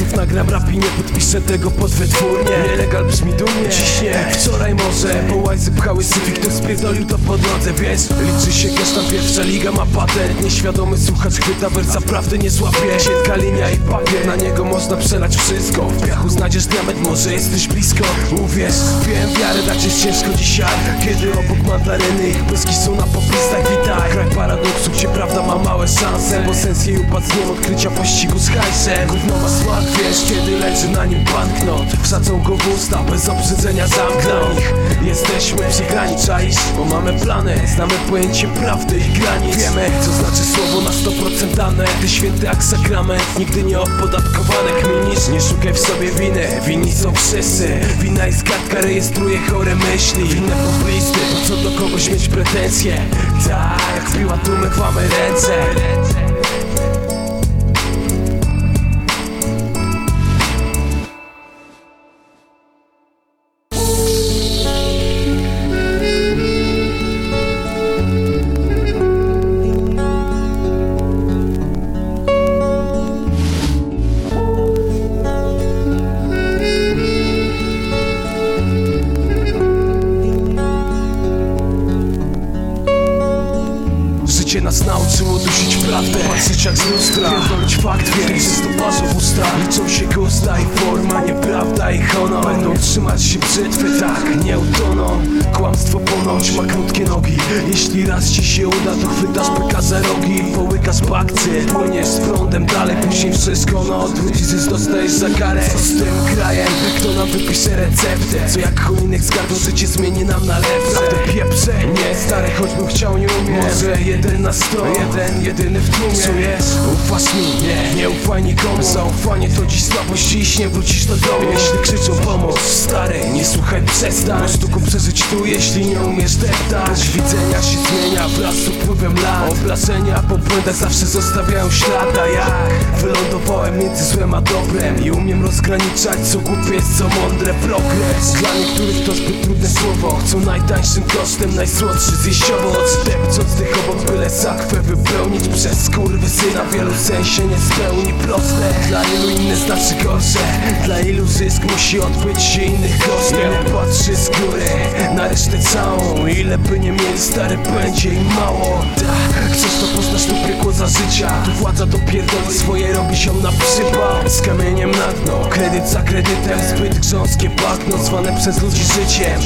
Znów nagram rap i nie podpiszę tego pod wytwórnię Nielegal brzmi dumnie. Ciśnie wczoraj może. Bo łajzy pchały syfik, to spierdolił to po drodze Wiesz, liczy się geszta pierwsza liga ma patent. Nieświadomy słuchacz chwyta wersa prawdy nie złapie. Siedka linia i papier, na niego można przelać wszystko. W piachu znajdziesz diament, może jesteś blisko. Uwierz, wiem wiarę, dać jest ciężko dzisiaj. Kiedy obok mandaryny ich pyski są na poplistach Witaj, kraj paradoksu, gdzie prawda ma małe szanse Bo sens jej upadł odkrycia pościgu z hajsem. Gówno ma smak, wiesz, kiedy leży na nim banknot. Wsadzą go w usta, bez uprzedzenia zamkną ich. Jesteśmy przegrani, bo mamy plany. Znamy pojęcie prawdy i granic. Wiemy, co znaczy słowo na 100% dane. Ty święty jak sakrament, nigdy nie opodatkowane. Kminisz, nie szukaj w sobie winy Winni są wszyscy. Wina jest kartka, rejestruje chore myśli. Winne poblisty, mieć pretensje. Tak, jak piła tłumy, kłamy ręce prawdę Patrzeć jak z lustra. Pierdolić fakt, wierzyć ze stoparzą w usta. Liczą się gusta i forma, nieprawda i honor. Będą trzymać się brzytwy, tak, nie utoną. Kłamstwo ponoć ma krótkie nogi. Jeśli raz ci się uda, to chwytasz pyka za rogi. Połykasz bakcy, płyniesz z prądem. Dalej Później wszystko na odwrót i zysk dostajesz za karę. Co z tym krajem? Kto nam wypisze receptę? Co jak innych zgarną, życie zmieni nam na lepsze stary, choćbym chciał, nie umiem. Może jeden na sto, jeden, jedyny w tłumie. Czujesz? Ufasz mi? Nie, nie ufaj nikomu. Zaufanie to dziś słabość, dziś nie wrócisz do domu. Jeśli krzyczą pomoc, stary, nie słuchaj, przestań. Sztuką przeżyć tu, jeśli nie umiesz deptać. Widzenia się zmienia wraz z upływem lat. Obrażenia po błędach zawsze zostawiają ślad. A jak wylądowałem między złem a dobrem I umiem rozgraniczać, co głupie jest, co mądre Progres. Dla niektórych to zbyt trudne słowo. Chcą najtańszym kosztem, najsłodszy zjeść owoc Depcząc tych obok, byle zakwę wypełnić Przez syna. W wielu sensie nie spełni proste. Dla ilu inne znaczy gorsze. Dla ilu zysk musi odbyć się innych kosztem. Nie patrzy z góry na resztę całą. Ile by nie mieli stary będzie im mało. Tak, chcesz to poznasz to piekło za życia. Tu władza dopierdoli swoje robi się na przypał. Z kamieniem na dno, kredyt za kredytem. Zbyt grząskie bagno zwane przez ludzi życiem.